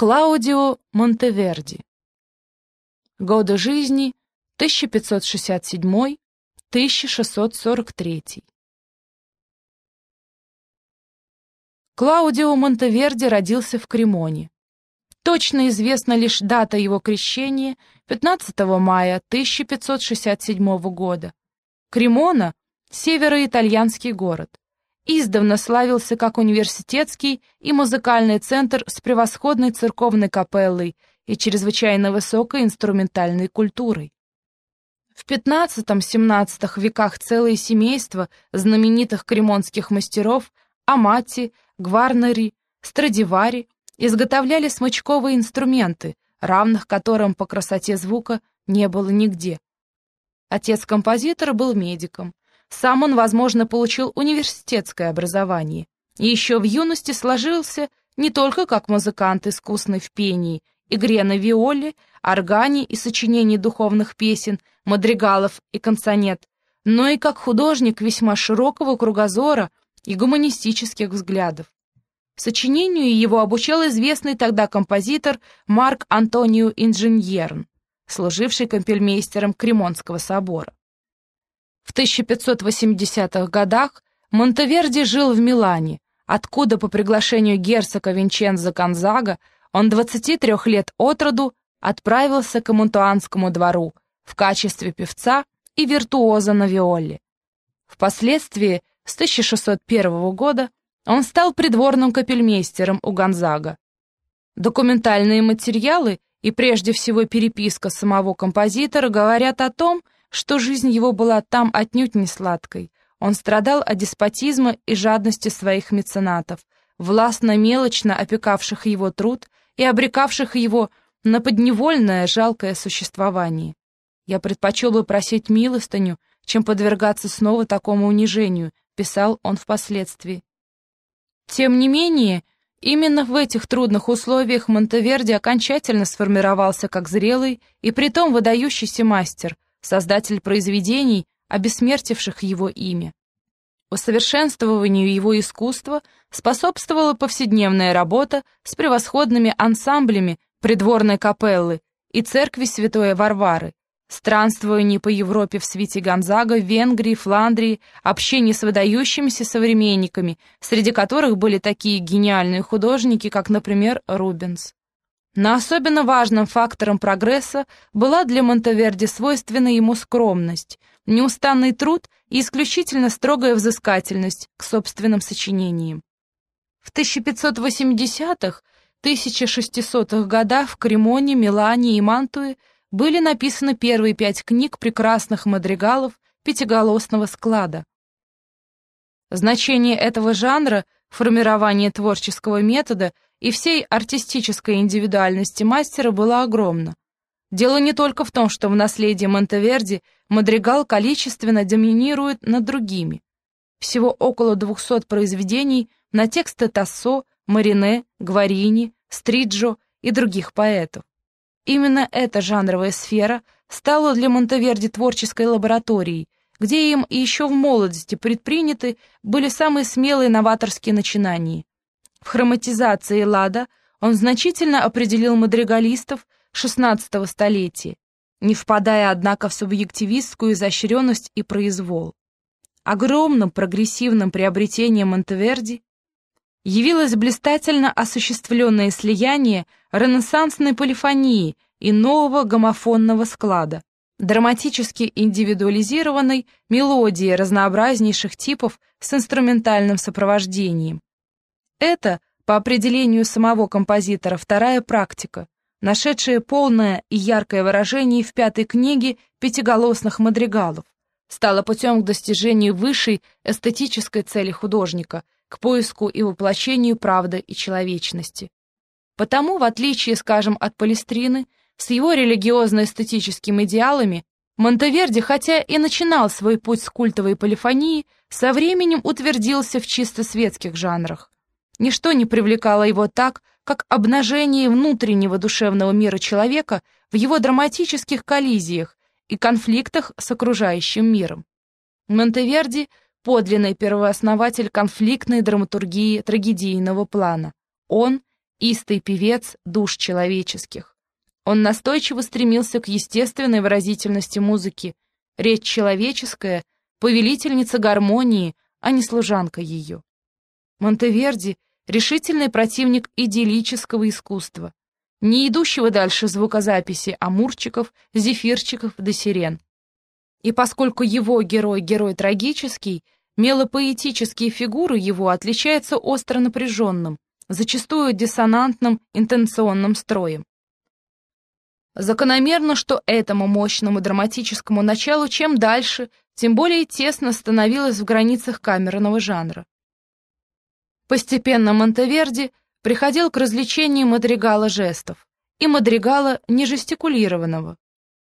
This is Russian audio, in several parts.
Клаудио Монтеверди. Годы жизни 1567-1643. Клаудио Монтеверди родился в Кремоне. Точно известна лишь дата его крещения 15 мая 1567 года. Кремона — североитальянский город издавна славился как университетский и музыкальный центр с превосходной церковной капеллой и чрезвычайно высокой инструментальной культурой. В XV-XVII веках целые семейства знаменитых кремонских мастеров Амати, Гварнери, Страдивари изготовляли смычковые инструменты, равных которым по красоте звука не было нигде. Отец композитора был медиком, сам он, возможно, получил университетское образование и еще в юности сложился не только как музыкант, искусный в пении, игре на виоле, органе и сочинении духовных песен, мадригалов и консонет, но и как художник весьма широкого кругозора и гуманистических взглядов. Сочинению его обучал известный тогда композитор Марк Антонио Инженьерн, служивший компельмейстером Кремонского собора. В 1580-х годах Монтеверди жил в Милане, откуда по приглашению герцога Винчензо Конзага он 23 лет от роду отправился к Монтуанскому двору в качестве певца и виртуоза на виоле. Впоследствии, с 1601 года, он стал придворным капельмейстером у Гонзага. Документальные материалы и прежде всего переписка самого композитора говорят о том, что что жизнь его была там отнюдь не сладкой. Он страдал от деспотизма и жадности своих меценатов, властно-мелочно опекавших его труд и обрекавших его на подневольное жалкое существование. «Я предпочел бы просить милостыню, чем подвергаться снова такому унижению», писал он впоследствии. Тем не менее, именно в этих трудных условиях Монтеверди окончательно сформировался как зрелый и притом выдающийся мастер – создатель произведений, обессмертивших его имя. Усовершенствованию его искусства способствовала повседневная работа с превосходными ансамблями придворной капеллы и церкви Святой Варвары, странствование по Европе в свете Гонзага, Венгрии, Фландрии, общение с выдающимися современниками, среди которых были такие гениальные художники, как, например, Рубенс. Но особенно важным фактором прогресса была для Монтеверди свойственна ему скромность, неустанный труд и исключительно строгая взыскательность к собственным сочинениям. В 1580-х, 1600-х годах в Кремоне, Милане и Мантуе были написаны первые пять книг прекрасных мадригалов пятиголосного склада. Значение этого жанра, формирование творческого метода – и всей артистической индивидуальности мастера было огромно. Дело не только в том, что в наследии Монтеверди мадригал количественно доминирует над другими. Всего около 200 произведений на тексты Тассо, Марине, Гварини, Стриджо и других поэтов. Именно эта жанровая сфера стала для Монтеверди творческой лабораторией, где им еще в молодости предприняты были самые смелые новаторские начинания. В хроматизации Лада он значительно определил мадригалистов XVI столетия, не впадая, однако, в субъективистскую изощренность и произвол. Огромным прогрессивным приобретением Монтеверди явилось блистательно осуществленное слияние ренессансной полифонии и нового гомофонного склада, драматически индивидуализированной мелодии разнообразнейших типов с инструментальным сопровождением, это, по определению самого композитора, вторая практика, нашедшая полное и яркое выражение в пятой книге пятиголосных мадригалов, стала путем к достижению высшей эстетической цели художника, к поиску и воплощению правды и человечности. Потому, в отличие, скажем, от Палестрины, с его религиозно-эстетическими идеалами, Монтеверди, хотя и начинал свой путь с культовой полифонии, со временем утвердился в чисто светских жанрах. Ничто не привлекало его так, как обнажение внутреннего душевного мира человека в его драматических коллизиях и конфликтах с окружающим миром. Монтеверди — подлинный первооснователь конфликтной драматургии трагедийного плана. Он истый певец душ человеческих. Он настойчиво стремился к естественной выразительности музыки. Речь человеческая, повелительница гармонии, а не служанка ее. Монтеверди — решительный противник идиллического искусства, не идущего дальше звукозаписи амурчиков, зефирчиков до сирен. И поскольку его герой — герой трагический, мелопоэтические фигуры его отличаются остро напряженным, зачастую диссонантным интенционным строем. Закономерно, что этому мощному драматическому началу чем дальше, тем более тесно становилось в границах камерного жанра. Постепенно Монтеверди приходил к развлечению мадригала жестов и мадригала нежестикулированного.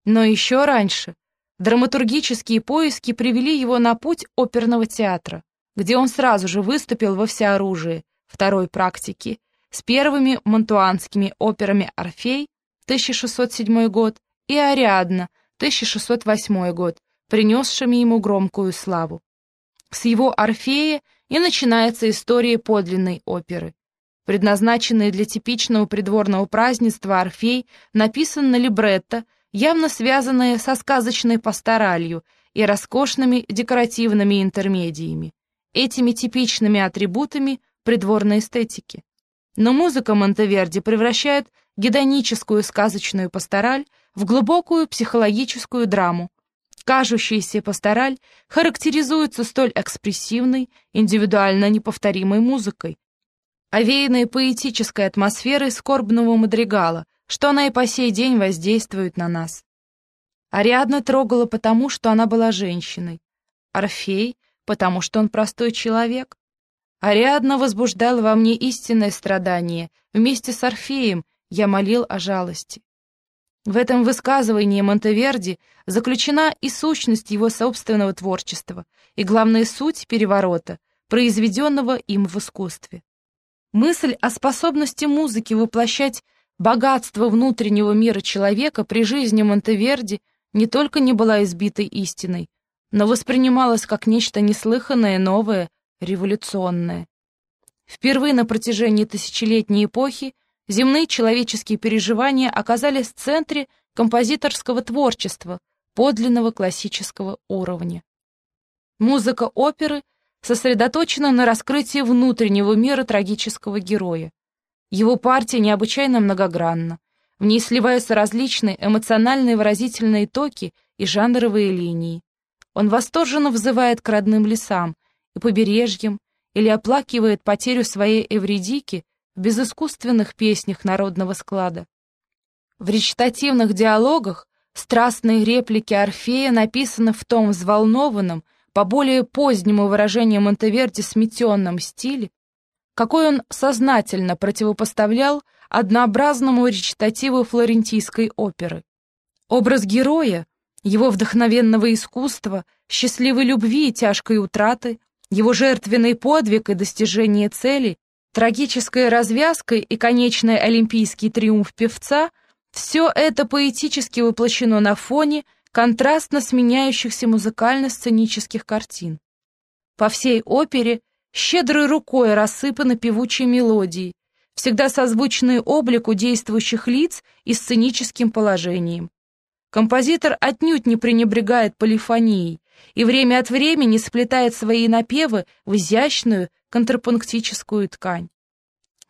Но еще раньше драматургические поиски привели его на путь оперного театра, где он сразу же выступил во всеоружии второй практики с первыми монтуанскими операми «Орфей» 1607 год, и Ариадна, 1608 год, принесшими ему громкую славу. С его «Орфея» и начинается история подлинной оперы. Предназначенный для типичного придворного празднества «Орфей» написан на либретто, явно связанное со сказочной пасторалью и роскошными декоративными интермедиями, этими типичными атрибутами придворной эстетики. Но музыка Монтеверди превращает гедоническую сказочную пастораль в глубокую психологическую драму. Кажущаяся пастораль характеризуется столь экспрессивной, индивидуально неповторимой музыкой, овеянной поэтической атмосферой скорбного мадригала, что она и по сей день воздействует на нас. Ариадна трогала потому, что она была женщиной, Орфей — потому что он простой человек. Ариадна возбуждала во мне истинное страдание вместе с Орфеем, я молил о жалости. В этом высказывании Монтеверди заключена и сущность его собственного творчества, и главная суть переворота, произведенного им в искусстве. Мысль о способности музыки воплощать богатство внутреннего мира человека при жизни Монтеверди не только не была избитой истиной, но воспринималась как нечто неслыханное, новое, революционное. Впервые на протяжении тысячелетней эпохи земные человеческие переживания оказались в центре композиторского творчества подлинного классического уровня. Музыка оперы сосредоточена на раскрытии внутреннего мира трагического героя. Его партия необычайно многогранна. В ней сливаются различные эмоциональные выразительные токи и жанровые линии. Он восторженно взывает к родным лесам и побережьям или оплакивает потерю своей Эвредики в безыскусственных песнях народного склада. В речитативных диалогах страстные реплики Орфея написаны в том взволнованном, по более позднему выражению Монтеверди сметенном стиле, какой он сознательно противопоставлял однообразному речитативу флорентийской оперы. Образ героя, его вдохновенного искусства, счастливой любви и тяжкой утраты, его жертвенный подвиг и достижение цели Трагическая развязка и конечный олимпийский триумф певца — все это поэтически воплощено на фоне контрастно сменяющихся музыкально-сценических картин. По всей опере щедрой рукой рассыпаны певучие мелодии, всегда созвучные облику действующих лиц и сценическим положением. Композитор отнюдь не пренебрегает полифонией и время от времени сплетает свои напевы в изящную, контрапунктическую ткань.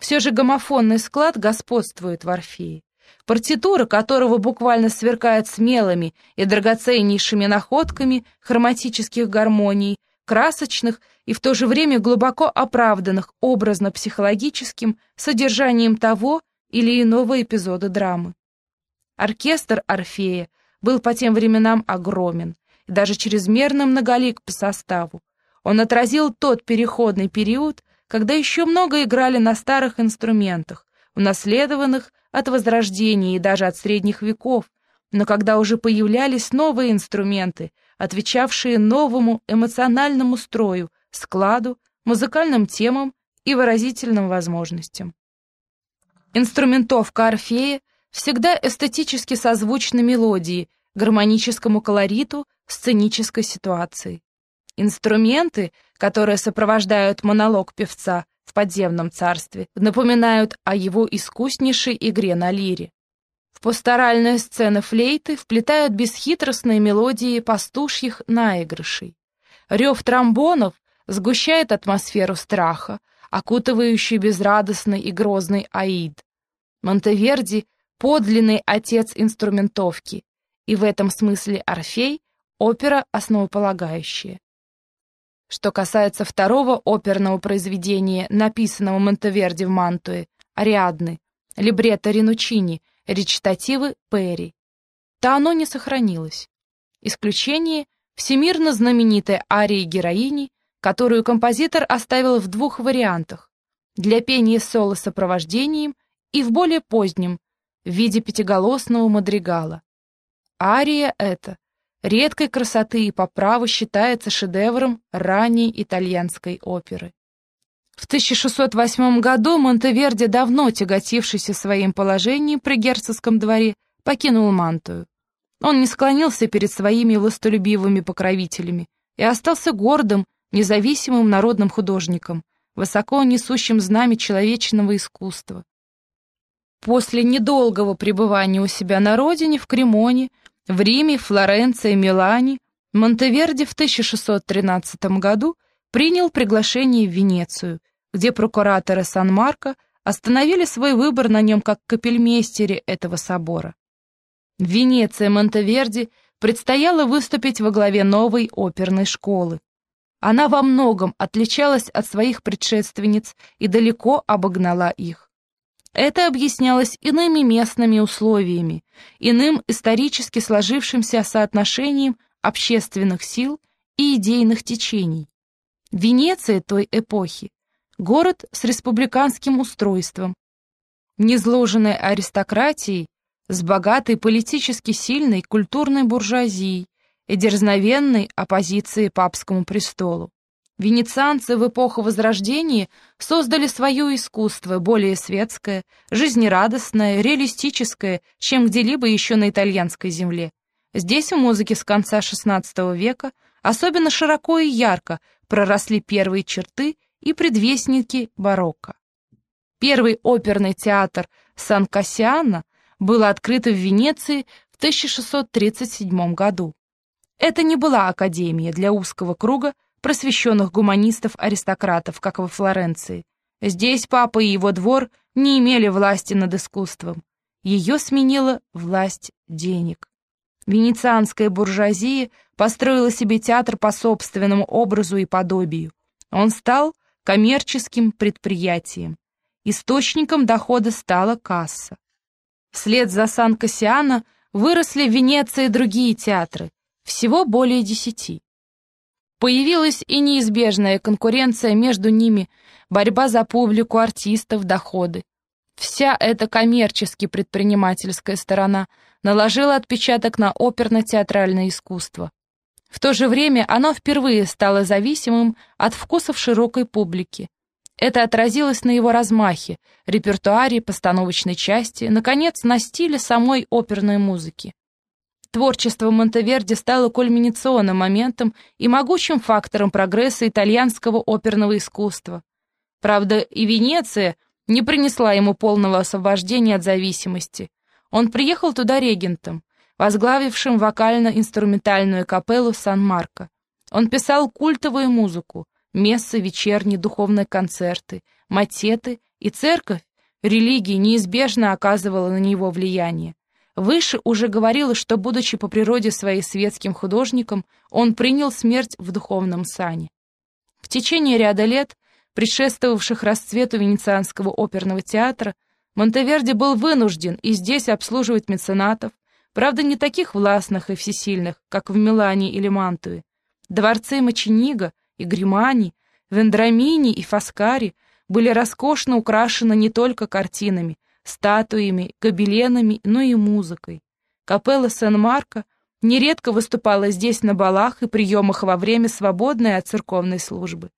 Все же гомофонный склад господствует в Орфее, партитура которого буквально сверкает смелыми и драгоценнейшими находками хроматических гармоний, красочных и в то же время глубоко оправданных образно-психологическим содержанием того или иного эпизода драмы. Оркестр Орфея был по тем временам огромен и даже чрезмерно многолик по составу, он отразил тот переходный период, когда еще много играли на старых инструментах, унаследованных от Возрождения и даже от Средних веков, но когда уже появлялись новые инструменты, отвечавшие новому эмоциональному строю, складу, музыкальным темам и выразительным возможностям. Инструментовка Орфея всегда эстетически созвучна мелодии, гармоническому колориту, сценической ситуации. Инструменты, которые сопровождают монолог певца, в подземном царстве напоминают о его искуснейшей игре на лире. В пасторальные сцены флейты вплетают бесхитростные мелодии пастушьих наигрышей. Рев тромбонов сгущает атмосферу страха, окутывающую безрадостный и грозный Аид. Монтеверди — подлинный отец инструментовки, и в этом смысле Орфей — опера основополагающая. Что касается второго оперного произведения, написанного Монтеверди в Мантуе, Ариадны, либретто Ринучини, речитативы Перри, то оно не сохранилось. Исключение — всемирно знаменитой арии героини, которую композитор оставил в двух вариантах — для пения соло сопровождением и в более позднем, в виде пятиголосного мадригала. Ария эта редкой красоты и по праву считается шедевром ранней итальянской оперы. В 1608 году Монтеверди, давно тяготившийся своим положением при герцогском дворе, покинул Мантую. Он не склонился перед своими властолюбивыми покровителями и остался гордым, независимым народным художником, высоко несущим знамя человечного искусства. После недолгого пребывания у себя на родине, в Кремоне, в Риме, Флоренции, Милане Монтеверди в 1613 году принял приглашение в Венецию, где прокураторы Сан-Марко остановили свой выбор на нем как капельмейстере этого собора. В Венеции Монтеверди предстояло выступить во главе новой оперной школы. Она во многом отличалась от своих предшественниц и далеко обогнала их. Это объяснялось иными местными условиями, иным исторически сложившимся соотношением общественных сил и идейных течений. Венеция той эпохи – город с республиканским устройством, незложенной аристократией, с богатой политически сильной культурной буржуазией и дерзновенной оппозицией папскому престолу. Венецианцы в эпоху Возрождения создали свое искусство, более светское, жизнерадостное, реалистическое, чем где-либо еще на итальянской земле. Здесь в музыке с конца XVI века особенно широко и ярко проросли первые черты и предвестники барокко. Первый оперный театр Сан-Кассиано был открыт в Венеции в 1637 году. Это не была академия для узкого круга просвещенных гуманистов-аристократов, как во Флоренции. Здесь папа и его двор не имели власти над искусством. Ее сменила власть денег. Венецианская буржуазия построила себе театр по собственному образу и подобию. Он стал коммерческим предприятием. Источником дохода стала касса. Вслед за Сан-Кассиано выросли в Венеции другие театры, всего более десяти. Появилась и неизбежная конкуренция между ними, борьба за публику, артистов, доходы. Вся эта коммерчески-предпринимательская сторона наложила отпечаток на оперно-театральное искусство. В то же время оно впервые стало зависимым от вкусов широкой публики. Это отразилось на его размахе, репертуаре, постановочной части, наконец, на стиле самой оперной музыки. Творчество Монтеверди стало кульминационным моментом и могучим фактором прогресса итальянского оперного искусства. Правда, и Венеция не принесла ему полного освобождения от зависимости. Он приехал туда регентом, возглавившим вокально-инструментальную капеллу Сан-Марко. Он писал культовую музыку, мессы, вечерние духовные концерты, матеты, и церковь, религия неизбежно оказывала на него влияние. Выше уже говорилось, что, будучи по природе своей светским художником, он принял смерть в духовном сане. В течение ряда лет, предшествовавших расцвету Венецианского оперного театра, Монтеверди был вынужден и здесь обслуживать меценатов, правда, не таких властных и всесильных, как в Милане или Мантуе. Дворцы Мачениго и Гримани, Вендрамини и Фаскари были роскошно украшены не только картинами, статуями, гобеленами, но и музыкой. Капелла Сен-Марко нередко выступала здесь на балах и приемах во время свободной от церковной службы.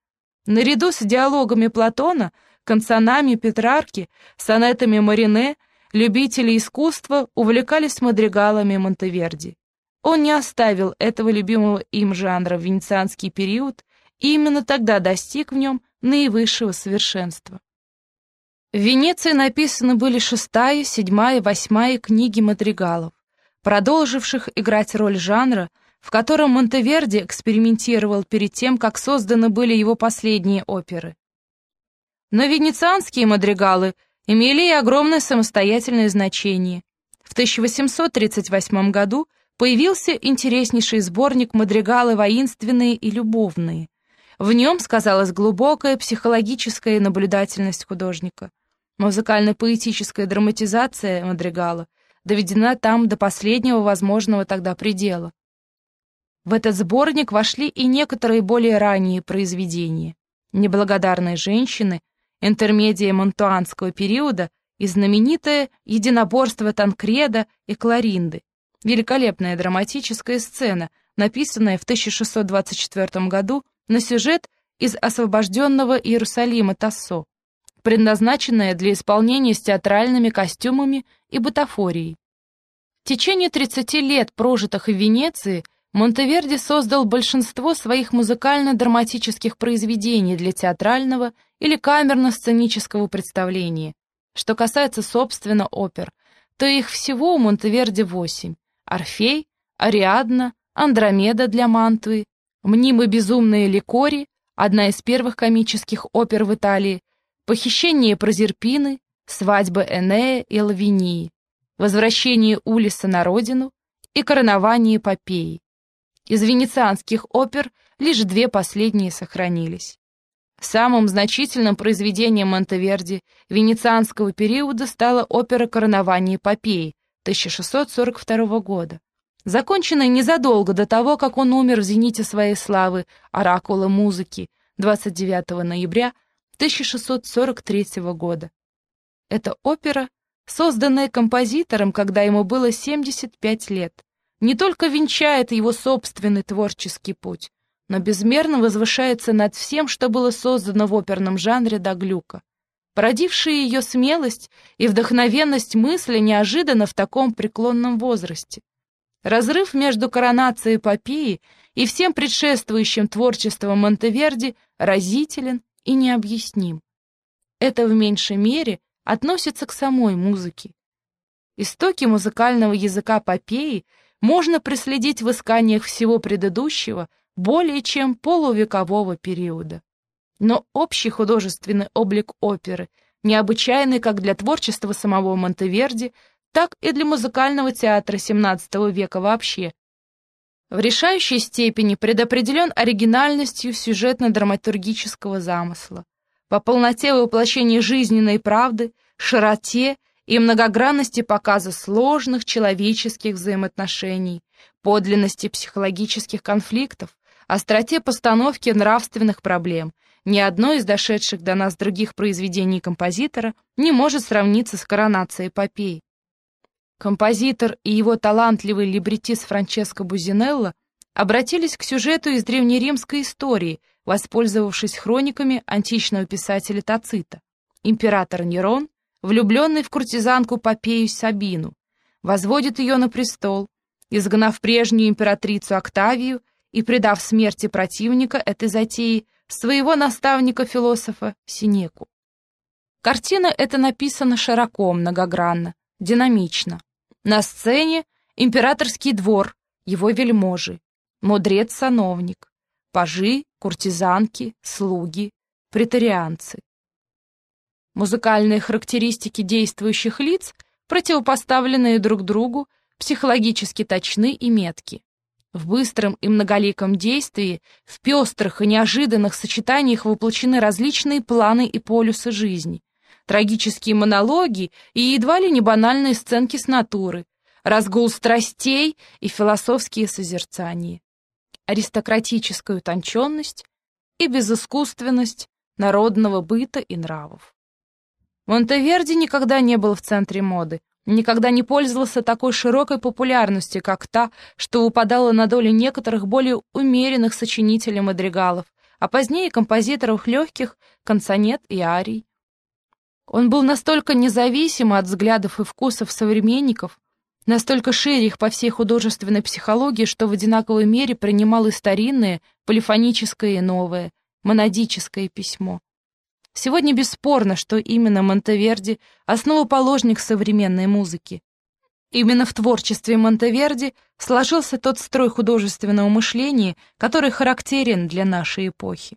Наряду с диалогами Платона, консонами Петрарки, сонетами Марине, любители искусства увлекались мадригалами Монтеверди. Он не оставил этого любимого им жанра в венецианский период и именно тогда достиг в нем наивысшего совершенства. В Венеции написаны были шестая, седьмая, восьмая книги мадригалов, продолживших играть роль жанра, в котором Монтеверди экспериментировал перед тем, как созданы были его последние оперы. Но венецианские мадригалы имели и огромное самостоятельное значение. В 1838 году появился интереснейший сборник мадригалы воинственные и любовные. В нем сказалась глубокая психологическая наблюдательность художника. Музыкально-поэтическая драматизация мадригала доведена там до последнего возможного тогда предела. В этот сборник вошли и некоторые более ранние произведения. «Неблагодарные женщины», «Интермедия монтуанского периода» и знаменитое «Единоборство Танкреда и Кларинды», великолепная драматическая сцена, написанная в 1624 году на сюжет из освобожденного Иерусалима Тассо, предназначенная для исполнения с театральными костюмами и бутафорией. В течение 30 лет, прожитых в Венеции, Монтеверди создал большинство своих музыкально-драматических произведений для театрального или камерно-сценического представления. Что касается, собственно, опер, то их всего у Монтеверди восемь. Орфей, Ариадна, Андромеда для Мантуи, Мнимы безумные Ликори, одна из первых комических опер в Италии, Похищение Прозерпины, Свадьба Энея и Лавинии, Возвращение Улиса на родину и Коронование Попеи. Из венецианских опер лишь две последние сохранились. Самым значительным произведением Монтеверди венецианского периода стала опера «Коронование Попеи» 1642 года, законченная незадолго до того, как он умер в зените своей славы оракула музыки 29 ноября 1643 года. Эта опера, созданная композитором, когда ему было 75 лет, не только венчает его собственный творческий путь, но безмерно возвышается над всем, что было создано в оперном жанре до глюка. Породившая ее смелость и вдохновенность мысли неожиданно в таком преклонном возрасте. Разрыв между коронацией эпопеи и всем предшествующим творчеством Монтеверди разителен и необъясним. Это в меньшей мере относится к самой музыке. Истоки музыкального языка попеи можно преследить в исканиях всего предыдущего – более чем полувекового периода. Но общий художественный облик оперы, необычайный как для творчества самого Монтеверди, так и для музыкального театра XVII века вообще, в решающей степени предопределен оригинальностью сюжетно-драматургического замысла, по полноте воплощения жизненной правды, широте и многогранности показа сложных человеческих взаимоотношений, подлинности психологических конфликтов, остроте постановки нравственных проблем. Ни одно из дошедших до нас других произведений композитора не может сравниться с коронацией эпопеи. Композитор и его талантливый либретист Франческо Бузинелло обратились к сюжету из древнеримской истории, воспользовавшись хрониками античного писателя Тацита. Император Нерон, влюбленный в куртизанку Попею Сабину, возводит ее на престол, изгнав прежнюю императрицу Октавию и предав смерти противника этой затеи своего наставника-философа Синеку. Картина эта написана широко, многогранно, динамично. На сцене императорский двор, его вельможи, мудрец-сановник, пажи, куртизанки, слуги, претарианцы. Музыкальные характеристики действующих лиц, противопоставленные друг другу, психологически точны и метки. В быстром и многоликом действии, в пестрых и неожиданных сочетаниях воплощены различные планы и полюсы жизни, трагические монологи и едва ли не банальные сценки с натуры, разгул страстей и философские созерцания, аристократическая утонченность и безыскусственность народного быта и нравов. Монтеверди никогда не был в центре моды, никогда не пользовался такой широкой популярностью, как та, что упадала на долю некоторых более умеренных сочинителей мадригалов, а позднее композиторов легких, консонет и арий. Он был настолько независим от взглядов и вкусов современников, настолько шире их по всей художественной психологии, что в одинаковой мере принимал и старинное, полифоническое и новое, монодическое письмо. Сегодня бесспорно, что именно Монтеверди — основоположник современной музыки. Именно в творчестве Монтеверди сложился тот строй художественного мышления, который характерен для нашей эпохи.